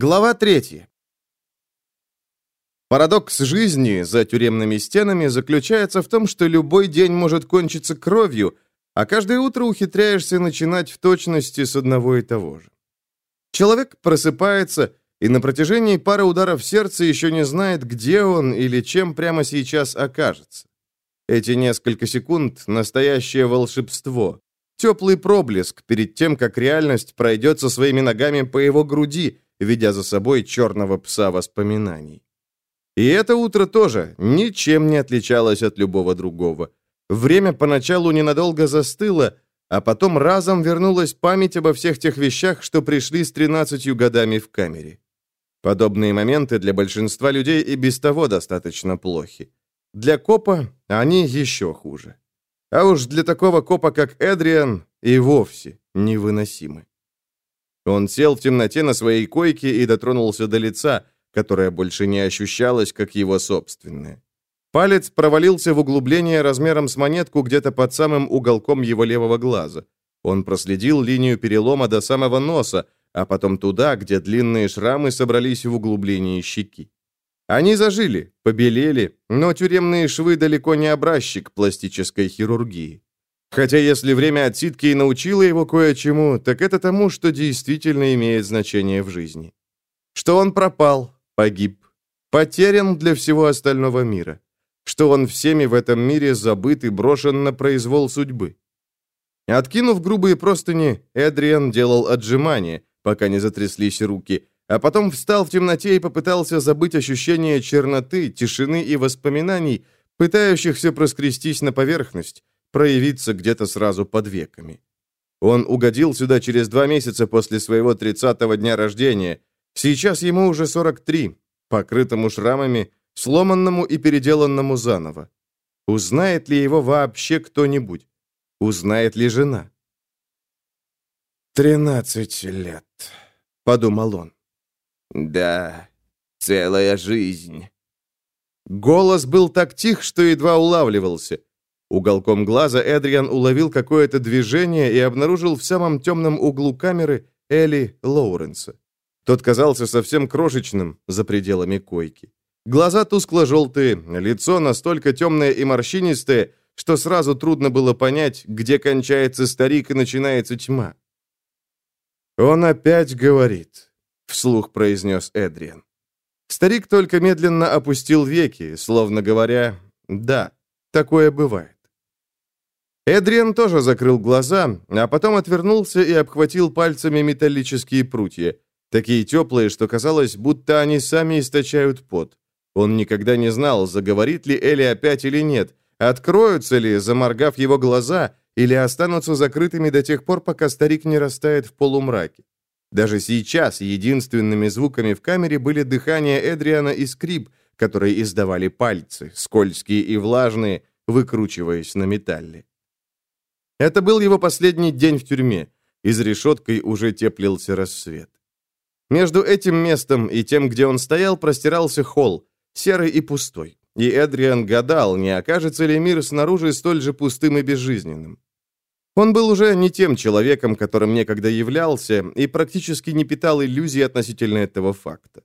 Глава 3. Парадокс жизни за тюремными стенами заключается в том, что любой день может кончиться кровью, а каждое утро ухитряешься начинать в точности с одного и того же. Человек просыпается и на протяжении пары ударов сердца еще не знает, где он или чем прямо сейчас окажется. Эти несколько секунд — настоящее волшебство. Теплый проблеск перед тем, как реальность пройдет со своими ногами по его груди — ведя за собой черного пса воспоминаний. И это утро тоже ничем не отличалось от любого другого. Время поначалу ненадолго застыло, а потом разом вернулась память обо всех тех вещах, что пришли с 13 годами в камере. Подобные моменты для большинства людей и без того достаточно плохи. Для копа они еще хуже. А уж для такого копа, как Эдриан, и вовсе невыносимы. Он сел в темноте на своей койке и дотронулся до лица, которое больше не ощущалось, как его собственное. Палец провалился в углубление размером с монетку где-то под самым уголком его левого глаза. Он проследил линию перелома до самого носа, а потом туда, где длинные шрамы собрались в углублении щеки. Они зажили, побелели, но тюремные швы далеко не образчик пластической хирургии. Хотя если время отсидки и научило его кое-чему, так это тому, что действительно имеет значение в жизни. Что он пропал, погиб, потерян для всего остального мира. Что он всеми в этом мире забыт и брошен на произвол судьбы. Откинув грубые простыни, Эдриан делал отжимания, пока не затряслись руки, а потом встал в темноте и попытался забыть ощущение черноты, тишины и воспоминаний, пытающихся проскрестись на поверхность, проявиться где-то сразу под веками. Он угодил сюда через два месяца после своего 30-го дня рождения. Сейчас ему уже 43, покрытому шрамами, сломанному и переделанному заново. Узнает ли его вообще кто-нибудь? Узнает ли жена? «Тринадцать лет», — подумал он. «Да, целая жизнь». Голос был так тих, что едва улавливался. Уголком глаза Эдриан уловил какое-то движение и обнаружил в самом темном углу камеры Элли Лоуренса. Тот казался совсем крошечным за пределами койки. Глаза тускло-желтые, лицо настолько темное и морщинистое, что сразу трудно было понять, где кончается старик и начинается тьма. «Он опять говорит», — вслух произнес Эдриан. Старик только медленно опустил веки, словно говоря «да, такое бывает». Эдриан тоже закрыл глаза, а потом отвернулся и обхватил пальцами металлические прутья, такие теплые, что казалось, будто они сами источают пот. Он никогда не знал, заговорит ли Элли опять или нет, откроются ли, заморгав его глаза, или останутся закрытыми до тех пор, пока старик не растает в полумраке. Даже сейчас единственными звуками в камере были дыхание Эдриана и скрип, которые издавали пальцы, скользкие и влажные, выкручиваясь на металле. Это был его последний день в тюрьме, и за решеткой уже теплился рассвет. Между этим местом и тем, где он стоял, простирался холл, серый и пустой, и Эдриан гадал, не окажется ли мир снаружи столь же пустым и безжизненным. Он был уже не тем человеком, которым некогда являлся, и практически не питал иллюзий относительно этого факта.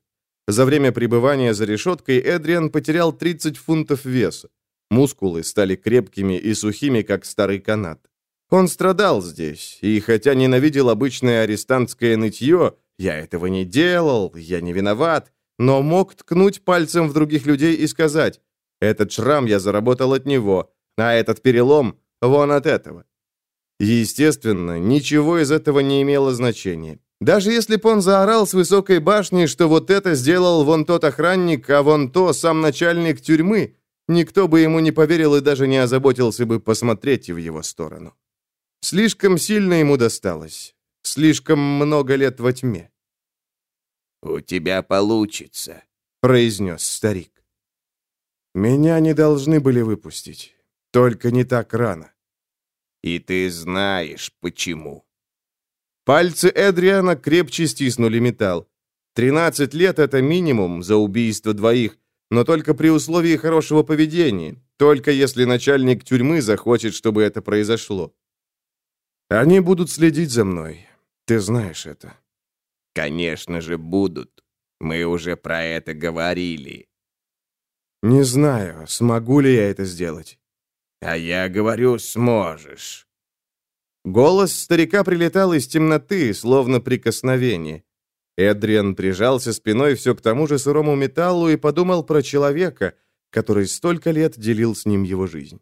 За время пребывания за решеткой Эдриан потерял 30 фунтов веса. Мускулы стали крепкими и сухими, как старый канат. Он страдал здесь, и хотя ненавидел обычное арестантское нытье, я этого не делал, я не виноват, но мог ткнуть пальцем в других людей и сказать, этот шрам я заработал от него, а этот перелом вон от этого. Естественно, ничего из этого не имело значения. Даже если бы он заорал с высокой башни, что вот это сделал вон тот охранник, а вон то сам начальник тюрьмы, никто бы ему не поверил и даже не озаботился бы посмотреть в его сторону. Слишком сильно ему досталось. Слишком много лет во тьме. «У тебя получится», — произнес старик. «Меня не должны были выпустить. Только не так рано». «И ты знаешь, почему». Пальцы Эдриана крепче стиснули металл. Тринадцать лет — это минимум за убийство двоих, но только при условии хорошего поведения, только если начальник тюрьмы захочет, чтобы это произошло. Они будут следить за мной. Ты знаешь это. Конечно же, будут. Мы уже про это говорили. Не знаю, смогу ли я это сделать. А я говорю, сможешь. Голос старика прилетал из темноты, словно прикосновение. Эдриан прижался спиной все к тому же сырому металлу и подумал про человека, который столько лет делил с ним его жизнь.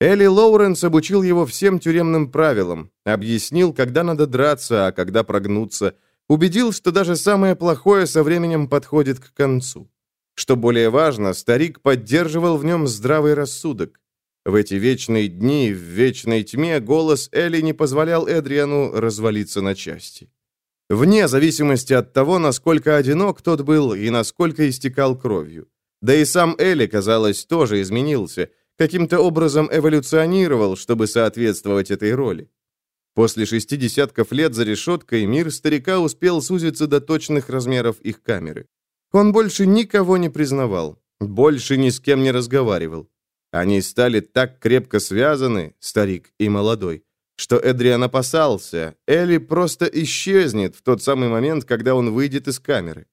Элли Лоуренс обучил его всем тюремным правилам, объяснил, когда надо драться, а когда прогнуться, убедил, что даже самое плохое со временем подходит к концу. Что более важно, старик поддерживал в нем здравый рассудок. В эти вечные дни, в вечной тьме, голос Элли не позволял Эдриану развалиться на части. Вне зависимости от того, насколько одинок тот был и насколько истекал кровью. Да и сам Элли, казалось, тоже изменился, каким-то образом эволюционировал, чтобы соответствовать этой роли. После шести десятков лет за решеткой мир старика успел сузиться до точных размеров их камеры. Он больше никого не признавал, больше ни с кем не разговаривал. Они стали так крепко связаны, старик и молодой, что Эдриан опасался, Элли просто исчезнет в тот самый момент, когда он выйдет из камеры.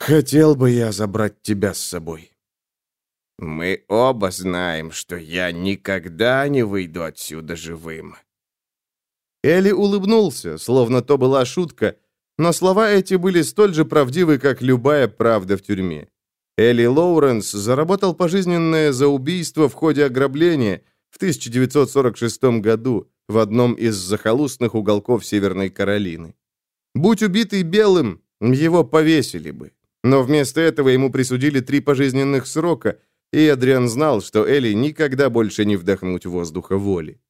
«Хотел бы я забрать тебя с собой». «Мы оба знаем, что я никогда не выйду отсюда живым». Элли улыбнулся, словно то была шутка, но слова эти были столь же правдивы, как любая правда в тюрьме. Элли Лоуренс заработал пожизненное за убийство в ходе ограбления в 1946 году в одном из захолустных уголков Северной Каролины. Будь убитый белым, его повесили бы. Но вместо этого ему присудили три пожизненных срока, и Адриан знал, что Элли никогда больше не вдохнуть воздуха воли.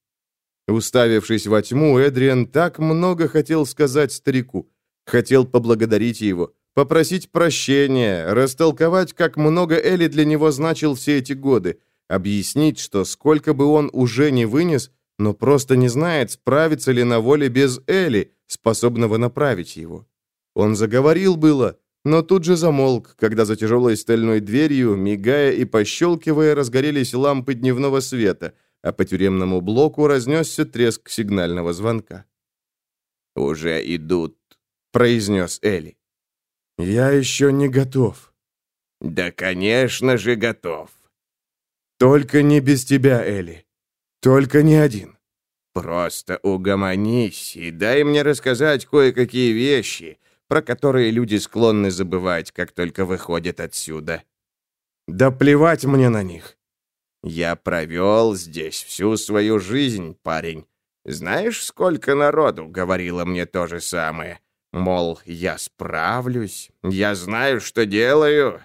Уставившись во тьму, Эдриан так много хотел сказать старику, хотел поблагодарить его, попросить прощения, растолковать, как много Элли для него значил все эти годы, объяснить, что сколько бы он уже не вынес, но просто не знает, справится ли на воле без Элли, способного направить его. Он заговорил было, но тут же замолк, когда за тяжелой стальной дверью, мигая и пощелкивая, разгорелись лампы дневного света, а по тюремному блоку разнесся треск сигнального звонка. «Уже идут», — произнес Элли. «Я еще не готов». «Да, конечно же, готов». «Только не без тебя, Элли. Только не один». «Просто угомонись и дай мне рассказать кое-какие вещи, про которые люди склонны забывать, как только выходят отсюда». «Да плевать мне на них». «Я провел здесь всю свою жизнь, парень. Знаешь, сколько народу говорило мне то же самое? Мол, я справлюсь, я знаю, что делаю.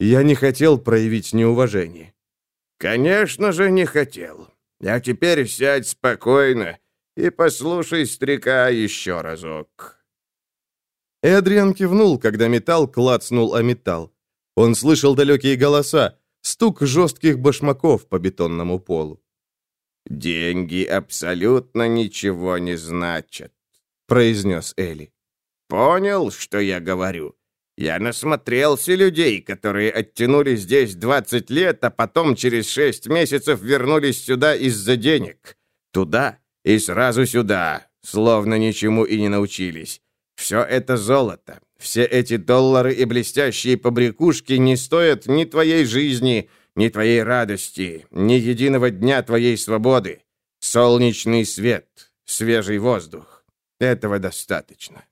Я не хотел проявить неуважение. Конечно же, не хотел. А теперь сядь спокойно и послушай старика еще разок. Эдриан кивнул, когда металл клацнул о металл. Он слышал далекие голоса, стук жестких башмаков по бетонному полу. «Деньги абсолютно ничего не значат произнес Элли. «Понял, что я говорю? Я насмотрелся людей, которые оттянули здесь 20 лет, а потом через 6 месяцев вернулись сюда из-за денег. Туда и сразу сюда, словно ничему и не научились. Все это золото, все эти доллары и блестящие побрякушки не стоят ни твоей жизни, ни твоей радости, ни единого дня твоей свободы. Солнечный свет, свежий воздух. Этого достаточно.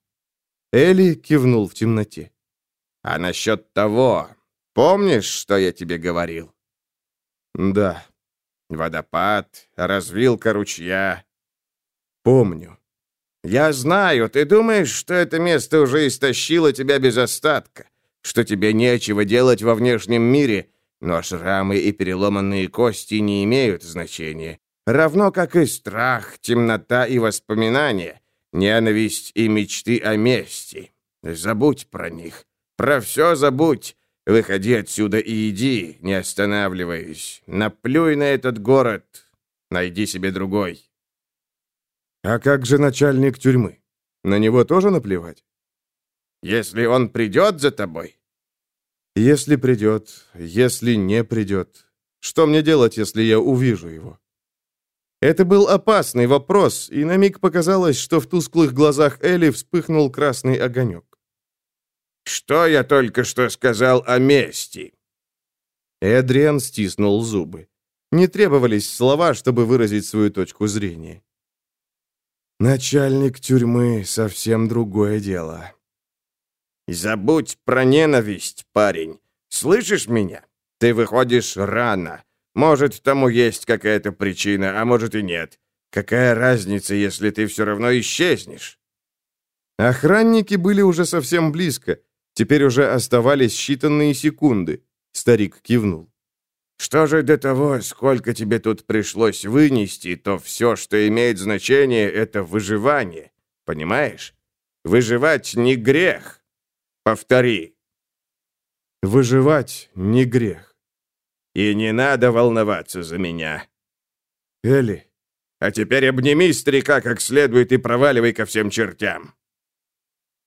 Элли кивнул в темноте. А насчет того, помнишь, что я тебе говорил? Да. Водопад, развилка ручья. Помню. Я знаю, ты думаешь, что это место уже истощило тебя без остатка, что тебе нечего делать во внешнем мире, но шрамы и переломанные кости не имеют значения, равно как и страх, темнота и воспоминания, Ненависть и мечты о мести. Забудь про них. Про все забудь. Выходи отсюда и иди, не останавливаясь. Наплюй на этот город. Найди себе другой. А как же начальник тюрьмы? На него тоже наплевать? Если он придет за тобой? Если придет, если не придет. Что мне делать, если я увижу его? Это был опасный вопрос, и на миг показалось, что в тусклых глазах Элли вспыхнул красный огонек. Что я только что сказал о мести?» Эдриан стиснул зубы. Не требовались слова, чтобы выразить свою точку зрения. «Начальник тюрьмы — совсем другое дело». «Забудь про ненависть, парень. Слышишь меня? Ты выходишь рано. Может, тому есть какая-то причина, а может и нет. Какая разница, если ты все равно исчезнешь?» Охранники были уже совсем близко. Теперь уже оставались считанные секунды. Старик кивнул. «Что же до того, сколько тебе тут пришлось вынести, то все, что имеет значение, это выживание. Понимаешь? Выживать не грех. Повтори». «Выживать не грех». И не надо волноваться за меня. Элли. А теперь обними старика как следует и проваливай ко всем чертям.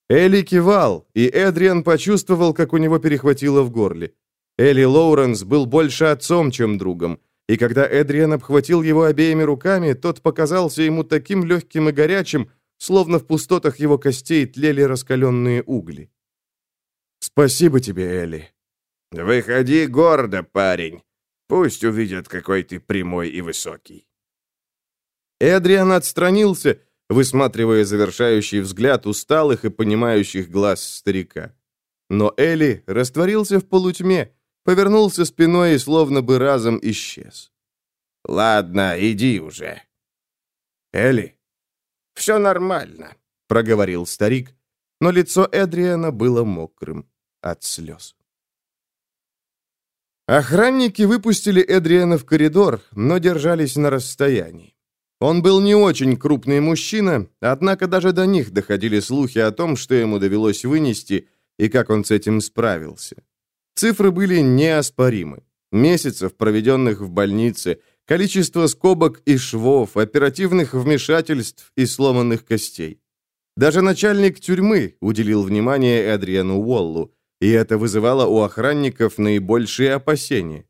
Элли кивал, и Эдриан почувствовал, как у него перехватило в горле. Элли Лоуренс был больше отцом, чем другом, и когда Эдриан обхватил его обеими руками, тот показался ему таким легким и горячим, словно в пустотах его костей тлели раскаленные угли. «Спасибо тебе, Элли», «Выходи гордо, парень. Пусть увидят, какой ты прямой и высокий». Эдриан отстранился, высматривая завершающий взгляд усталых и понимающих глаз старика. Но Элли растворился в полутьме, повернулся спиной и словно бы разом исчез. «Ладно, иди уже». «Элли?» «Все нормально», — проговорил старик, но лицо Эдриана было мокрым от слез. Охранники выпустили Эдриана в коридор, но держались на расстоянии. Он был не очень крупный мужчина, однако даже до них доходили слухи о том, что ему довелось вынести и как он с этим справился. Цифры были неоспоримы. Месяцев, проведенных в больнице, количество скобок и швов, оперативных вмешательств и сломанных костей. Даже начальник тюрьмы уделил внимание Эдриану Уоллу, и это вызывало у охранников наибольшие опасения.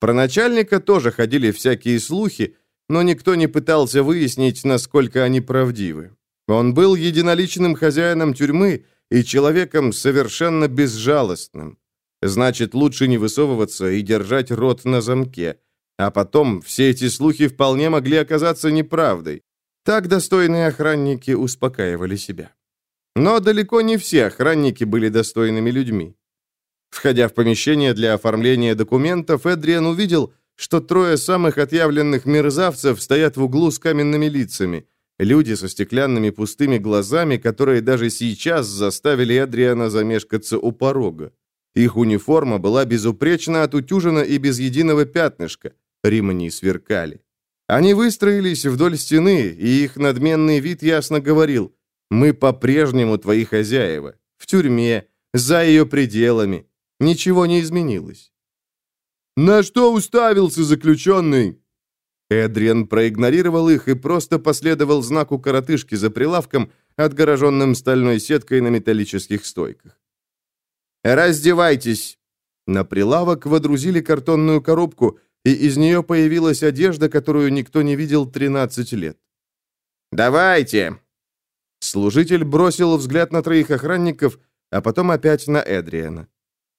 Про начальника тоже ходили всякие слухи, но никто не пытался выяснить, насколько они правдивы. Он был единоличным хозяином тюрьмы и человеком совершенно безжалостным. Значит, лучше не высовываться и держать рот на замке. А потом все эти слухи вполне могли оказаться неправдой. Так достойные охранники успокаивали себя. Но далеко не все охранники были достойными людьми. Входя в помещение для оформления документов, Эдриан увидел, что трое самых отъявленных мерзавцев стоят в углу с каменными лицами. Люди со стеклянными пустыми глазами, которые даже сейчас заставили Эдриана замешкаться у порога. Их униформа была безупречно отутюжена и без единого пятнышка. Ремни сверкали. Они выстроились вдоль стены, и их надменный вид ясно говорил мы по-прежнему твои хозяева. В тюрьме, за ее пределами. Ничего не изменилось». «На что уставился заключенный?» Эдриан проигнорировал их и просто последовал знаку коротышки за прилавком, отгороженным стальной сеткой на металлических стойках. «Раздевайтесь!» На прилавок водрузили картонную коробку, и из нее появилась одежда, которую никто не видел 13 лет. «Давайте!» Служитель бросил взгляд на троих охранников, а потом опять на Эдриана.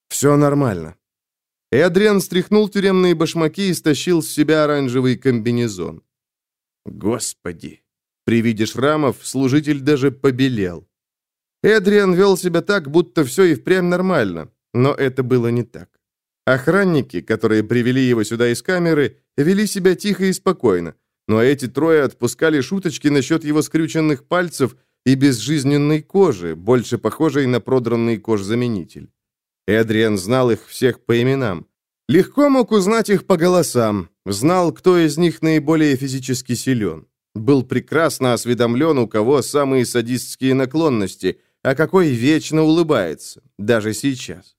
«Все нормально». Эдриан стряхнул тюремные башмаки и стащил с себя оранжевый комбинезон. «Господи!» При виде шрамов служитель даже побелел. Эдриан вел себя так, будто все и впрямь нормально, но это было не так. Охранники, которые привели его сюда из камеры, вели себя тихо и спокойно, но эти трое отпускали шуточки насчет его скрюченных пальцев и безжизненной кожи, больше похожей на продранный кожзаменитель. Эдриан знал их всех по именам. Легко мог узнать их по голосам, знал, кто из них наиболее физически силен. Был прекрасно осведомлен, у кого самые садистские наклонности, а какой вечно улыбается, даже сейчас.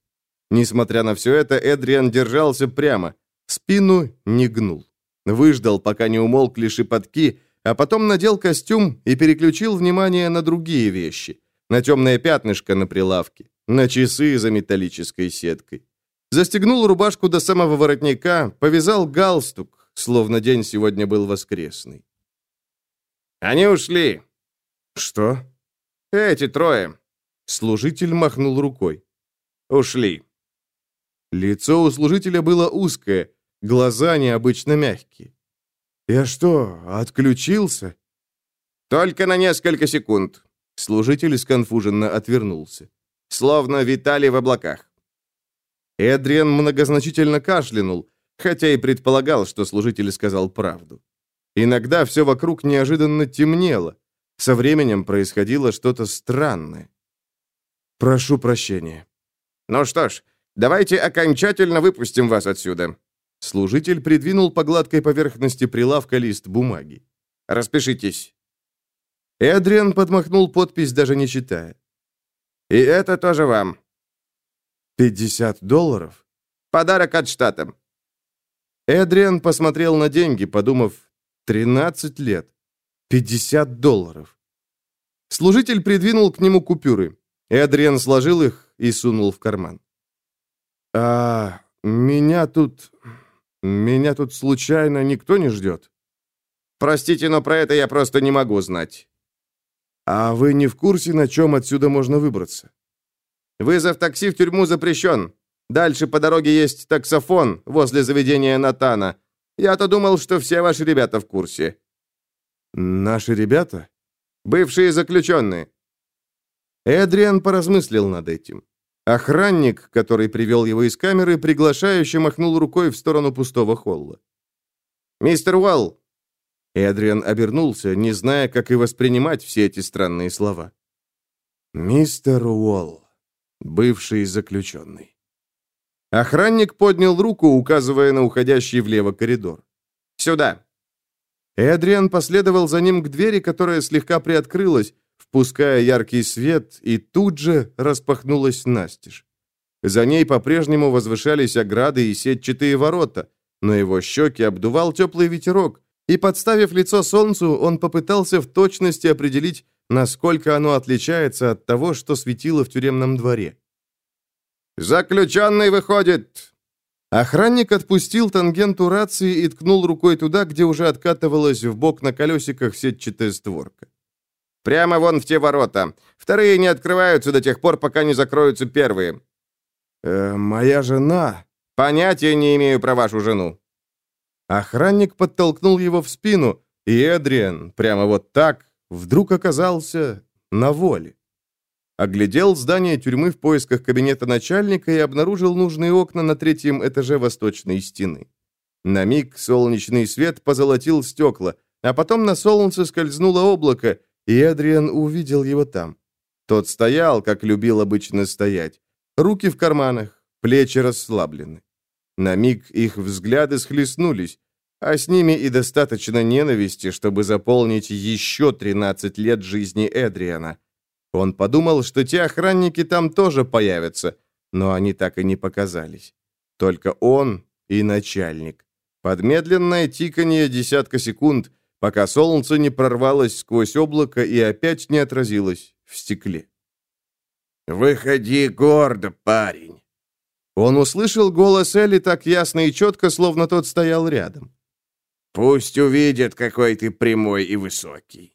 Несмотря на все это, Эдриан держался прямо, спину не гнул. Выждал, пока не умолкли шепотки, а потом надел костюм и переключил внимание на другие вещи. На темное пятнышко на прилавке, на часы за металлической сеткой. Застегнул рубашку до самого воротника, повязал галстук, словно день сегодня был воскресный. «Они ушли». «Что?» «Эти трое». Служитель махнул рукой. Ушли». Лицо у служителя было узкое, глаза необычно мягкие. «Я что, отключился?» «Только на несколько секунд». Служитель сконфуженно отвернулся. Словно витали в облаках. Эдриан многозначительно кашлянул, хотя и предполагал, что служитель сказал правду. Иногда все вокруг неожиданно темнело. Со временем происходило что-то странное. «Прошу прощения». «Ну что ж, давайте окончательно выпустим вас отсюда». Служитель придвинул по гладкой поверхности прилавка лист бумаги. «Распишитесь». Эдриан подмахнул подпись, даже не читая. «И это тоже вам». «Пятьдесят долларов?» «Подарок от штата». Эдриан посмотрел на деньги, подумав, «тринадцать лет, пятьдесят долларов». Служитель придвинул к нему купюры. Эдриан сложил их и сунул в карман. «А меня тут... меня тут случайно никто не ждет?» «Простите, но про это я просто не могу знать». «А вы не в курсе, на чем отсюда можно выбраться?» «Вызов такси в тюрьму запрещен. Дальше по дороге есть таксофон возле заведения Натана. Я-то думал, что все ваши ребята в курсе». «Наши ребята?» «Бывшие заключенные». Эдриан поразмыслил над этим. Охранник, который привел его из камеры, приглашающе махнул рукой в сторону пустого холла. «Мистер Уолл!» Эдриан обернулся, не зная, как и воспринимать все эти странные слова. «Мистер Уолл, бывший заключенный». Охранник поднял руку, указывая на уходящий влево коридор. «Сюда!» Эдриан последовал за ним к двери, которая слегка приоткрылась, впуская яркий свет, и тут же распахнулась настежь. За ней по-прежнему возвышались ограды и сетчатые ворота, но его щеки обдувал теплый ветерок, и, подставив лицо солнцу, он попытался в точности определить, насколько оно отличается от того, что светило в тюремном дворе. «Заключенный выходит!» Охранник отпустил тангенту рации и ткнул рукой туда, где уже откатывалась в бок на колесиках сетчатая створка. Прямо вон в те ворота. Вторые не открываются до тех пор, пока не закроются первые. Э, моя жена. Понятия не имею про вашу жену. Охранник подтолкнул его в спину, и Эдриан, прямо вот так, вдруг оказался на воле. Оглядел здание тюрьмы в поисках кабинета начальника и обнаружил нужные окна на третьем этаже восточной стены. На миг солнечный свет позолотил стекла, а потом на солнце скользнуло облако, и Эдриан увидел его там. Тот стоял, как любил обычно стоять. Руки в карманах, плечи расслаблены. На миг их взгляды схлестнулись, а с ними и достаточно ненависти, чтобы заполнить еще 13 лет жизни Эдриана. Он подумал, что те охранники там тоже появятся, но они так и не показались. Только он и начальник. Под медленное тиканье десятка секунд пока солнце не прорвалось сквозь облако и опять не отразилось в стекле. «Выходи гордо, парень!» Он услышал голос Элли так ясно и четко, словно тот стоял рядом. «Пусть увидят, какой ты прямой и высокий!»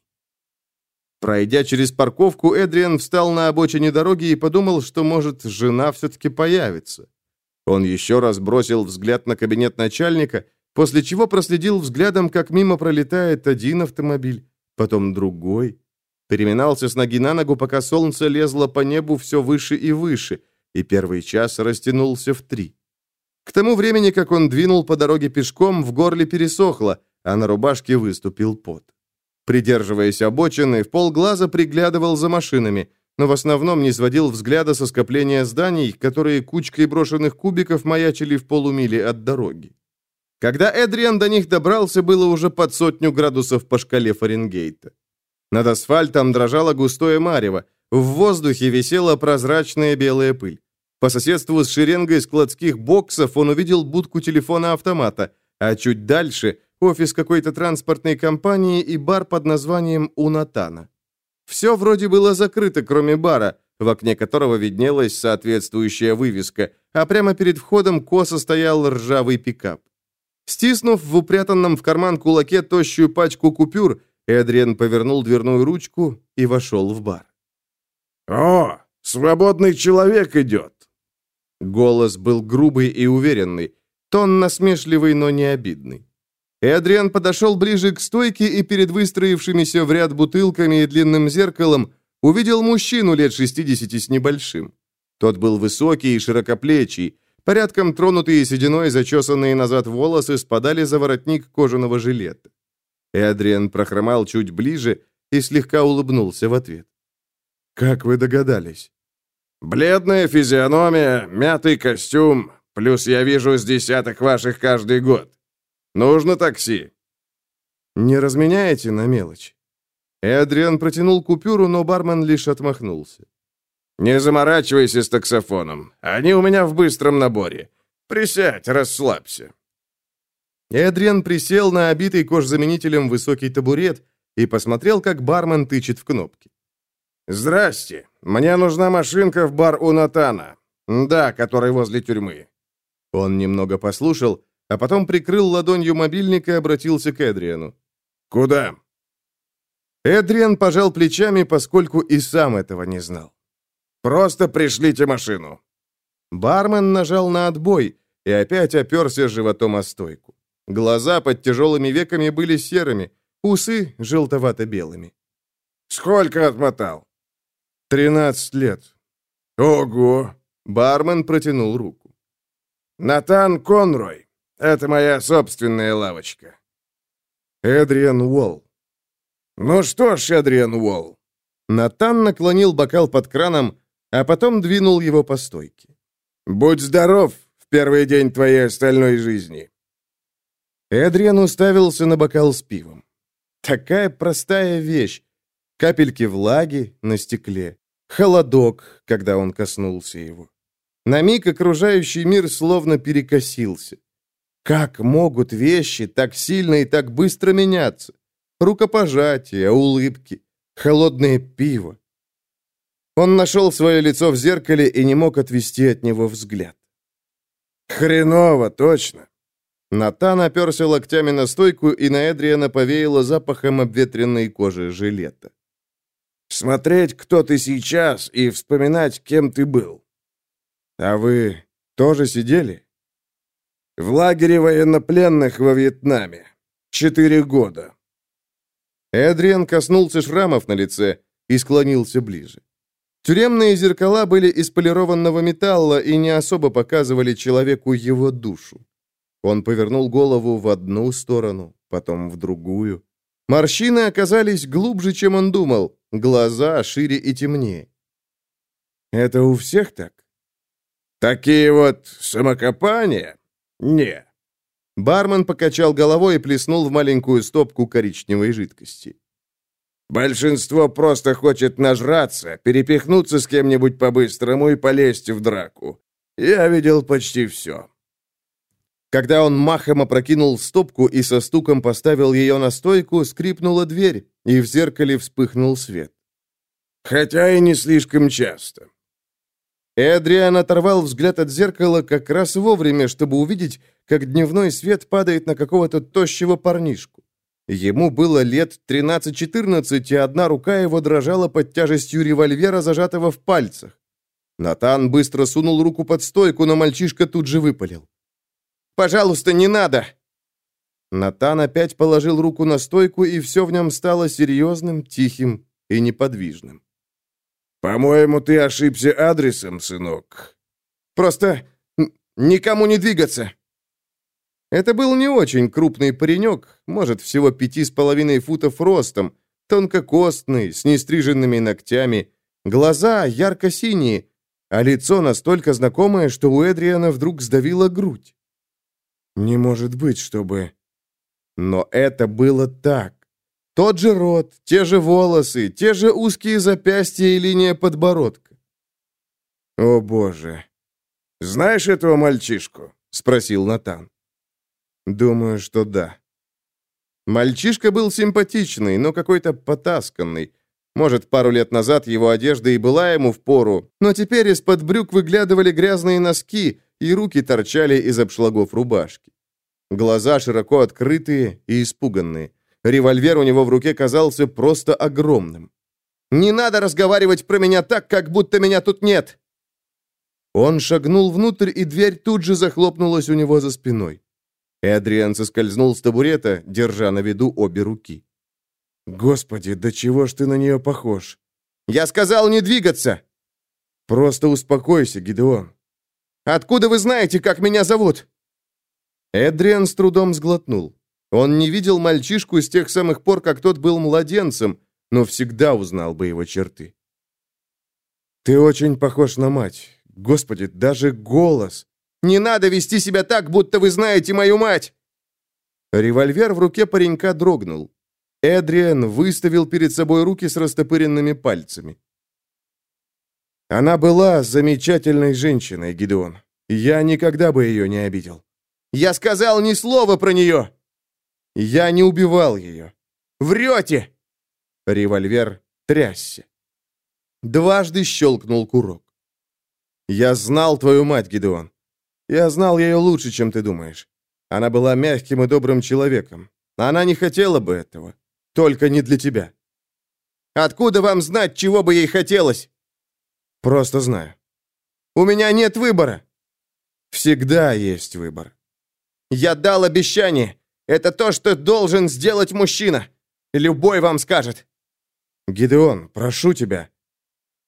Пройдя через парковку, Эдриан встал на обочине дороги и подумал, что, может, жена все-таки появится. Он еще раз бросил взгляд на кабинет начальника после чего проследил взглядом, как мимо пролетает один автомобиль, потом другой. Переминался с ноги на ногу, пока солнце лезло по небу все выше и выше, и первый час растянулся в три. К тому времени, как он двинул по дороге пешком, в горле пересохло, а на рубашке выступил пот. Придерживаясь обочины, в полглаза приглядывал за машинами, но в основном не сводил взгляда со скопления зданий, которые кучкой брошенных кубиков маячили в полумиле от дороги. Когда Эдриан до них добрался, было уже под сотню градусов по шкале Фаренгейта. Над асфальтом дрожало густое марево, в воздухе висела прозрачная белая пыль. По соседству с шеренгой складских боксов он увидел будку телефона-автомата, а чуть дальше – офис какой-то транспортной компании и бар под названием «Унатана». Все вроде было закрыто, кроме бара, в окне которого виднелась соответствующая вывеска, а прямо перед входом косо стоял ржавый пикап. Стиснув в упрятанном в карман кулаке тощую пачку купюр, Эдриан повернул дверную ручку и вошел в бар. «О, свободный человек идет!» Голос был грубый и уверенный, тон насмешливый, но не обидный. Эдриан подошел ближе к стойке и перед выстроившимися в ряд бутылками и длинным зеркалом увидел мужчину лет 60 с небольшим. Тот был высокий и широкоплечий, порядком тронутые сединой зачесанные назад волосы спадали за воротник кожаного жилета. Эдриан прохромал чуть ближе и слегка улыбнулся в ответ. «Как вы догадались?» «Бледная физиономия, мятый костюм, плюс я вижу с десяток ваших каждый год. Нужно такси?» «Не разменяете на мелочь?» Эдриан протянул купюру, но бармен лишь отмахнулся. «Не заморачивайся с таксофоном. Они у меня в быстром наборе. Присядь, расслабься». Эдриан присел на обитый кожзаменителем высокий табурет и посмотрел, как бармен тычет в кнопки. «Здрасте. Мне нужна машинка в бар у Натана. Да, который возле тюрьмы». Он немного послушал, а потом прикрыл ладонью мобильник и обратился к Эдриану. «Куда?» Эдриан пожал плечами, поскольку и сам этого не знал. «Просто пришлите машину». Бармен нажал на отбой и опять оперся животом о стойку. Глаза под тяжелыми веками были серыми, усы желтовато-белыми. «Сколько отмотал?» «Тринадцать лет». «Ого!» Бармен протянул руку. «Натан Конрой. Это моя собственная лавочка». «Эдриан Уолл». «Ну что ж, Эдриан Уолл». Натан наклонил бокал под краном, а потом двинул его по стойке. «Будь здоров в первый день твоей остальной жизни». Эдриан уставился на бокал с пивом. Такая простая вещь. Капельки влаги на стекле. Холодок, когда он коснулся его. На миг окружающий мир словно перекосился. Как могут вещи так сильно и так быстро меняться? Рукопожатия, улыбки, холодное пиво. Он нашел свое лицо в зеркале и не мог отвести от него взгляд. «Хреново, точно!» Натан оперся локтями на стойку, и на Эдриана повеяло запахом обветренной кожи жилета. «Смотреть, кто ты сейчас, и вспоминать, кем ты был». «А вы тоже сидели?» «В лагере военнопленных во Вьетнаме. Четыре года». Эдриан коснулся шрамов на лице и склонился ближе. Тюремные зеркала были из полированного металла и не особо показывали человеку его душу. Он повернул голову в одну сторону, потом в другую. Морщины оказались глубже, чем он думал, глаза шире и темнее. «Это у всех так?» «Такие вот самокопания? Не». Бармен покачал головой и плеснул в маленькую стопку коричневой жидкости. «Большинство просто хочет нажраться, перепихнуться с кем-нибудь по-быстрому и полезть в драку. Я видел почти все. Когда он махом опрокинул стопку и со стуком поставил ее на стойку, скрипнула дверь, и в зеркале вспыхнул свет. Хотя и не слишком часто. Эдриан оторвал взгляд от зеркала как раз вовремя, чтобы увидеть, как дневной свет падает на какого-то тощего парнишку. Ему было лет 13-14, и одна рука его дрожала под тяжестью револьвера, зажатого в пальцах. Натан быстро сунул руку под стойку, но мальчишка тут же выпалил. Пожалуйста, не надо!» Натан опять положил руку на стойку, и все в нем стало серьезным, тихим и неподвижным. «По-моему, ты ошибся адресом, сынок. Просто никому не двигаться!» Это был не очень крупный паренек, может, всего пяти с половиной футов ростом, тонкокостный, с нестриженными ногтями, глаза ярко-синие, а лицо настолько знакомое, что у Эдриана вдруг сдавила грудь. Не может быть, чтобы... Но это было так. Тот же рот, те же волосы, те же узкие запястья и линия подбородка. О, боже. Знаешь этого мальчишку? Спросил Натан. Думаю, что да. Мальчишка был симпатичный, но какой-то потасканный. Может, пару лет назад его одежда и была ему в пору, но теперь из-под брюк выглядывали грязные носки, и руки торчали из обшлагов рубашки. Глаза широко открытые и испуганные. Револьвер у него в руке казался просто огромным. «Не надо разговаривать про меня так, как будто меня тут нет!» Он шагнул внутрь, и дверь тут же захлопнулась у него за спиной. Эдриан соскользнул с табурета, держа на виду обе руки. «Господи, да чего ж ты на нее похож?» «Я сказал не двигаться!» «Просто успокойся, Гидеон». «Откуда вы знаете, как меня зовут?» Эдриан с трудом сглотнул. Он не видел мальчишку с тех самых пор, как тот был младенцем, но всегда узнал бы его черты. «Ты очень похож на мать. Господи, даже голос!» «Не надо вести себя так, будто вы знаете мою мать!» Револьвер в руке паренька дрогнул. Эдриан выставил перед собой руки с растопыренными пальцами. Она была замечательной женщиной, Гидеон. Я никогда бы ее не обидел. Я сказал ни слова про нее. Я не убивал ее. Врете! Револьвер трясся. Дважды щелкнул курок. «Я знал твою мать, Гидеон. Я знал ее лучше, чем ты думаешь. Она была мягким и добрым человеком. Она не хотела бы этого. Только не для тебя». «Откуда вам знать, чего бы ей хотелось?» «Просто знаю». «У меня нет выбора». «Всегда есть выбор». «Я дал обещание. Это то, что должен сделать мужчина. Любой вам скажет. «Гидеон, прошу тебя».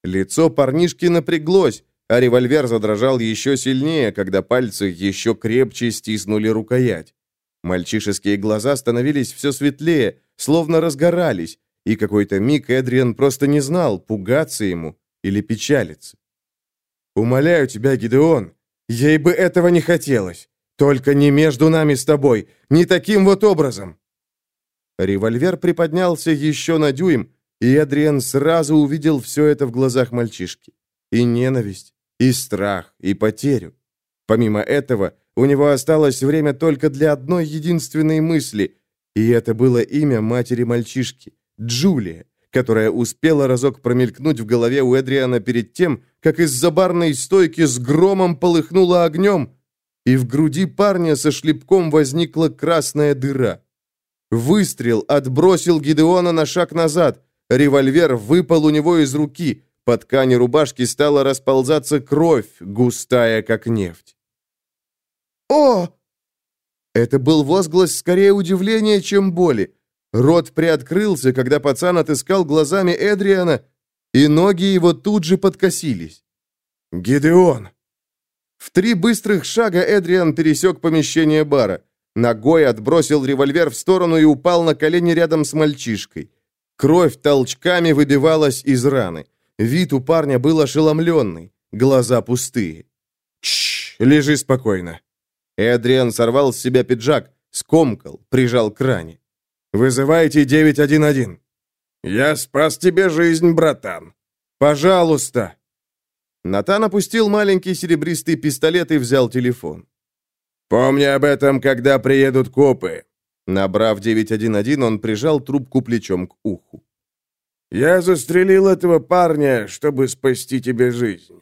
Лицо парнишки напряглось, а револьвер задрожал еще сильнее, когда пальцы еще крепче стиснули рукоять. Мальчишеские глаза становились все светлее, словно разгорались, и какой-то миг Эдриан просто не знал, пугаться ему или печалиться. «Умоляю тебя, Гидеон, ей бы этого не хотелось. Только не между нами с тобой, не таким вот образом». Револьвер приподнялся еще на дюйм, и Адриан сразу увидел все это в глазах мальчишки. И ненависть, и страх, и потерю. Помимо этого, у него осталось время только для одной единственной мысли, и это было имя матери мальчишки, Джулия, которая успела разок промелькнуть в голове у Эдриана перед тем, как из-за барной стойки с громом полыхнула огнем, и в груди парня со шлепком возникла красная дыра. Выстрел отбросил Гидеона на шаг назад, Револьвер выпал у него из руки. По ткани рубашки стала расползаться кровь, густая, как нефть. «О!» Это был возглас скорее удивления, чем боли. Рот приоткрылся, когда пацан отыскал глазами Эдриана, и ноги его тут же подкосились. «Гидеон!» В три быстрых шага Эдриан пересек помещение бара. Ногой отбросил револьвер в сторону и упал на колени рядом с мальчишкой. Кровь толчками выбивалась из раны. Вид у парня был ошеломленный, глаза пустые. «Чш, лежи спокойно». Эдриан сорвал с себя пиджак, скомкал, прижал к ране. «Вызывайте 911». «Я спас тебе жизнь, братан». «Пожалуйста». Натан опустил маленький серебристый пистолет и взял телефон. «Помни об этом, когда приедут копы. Набрав 911, он прижал трубку плечом к уху. «Я застрелил этого парня, чтобы спасти тебе жизнь.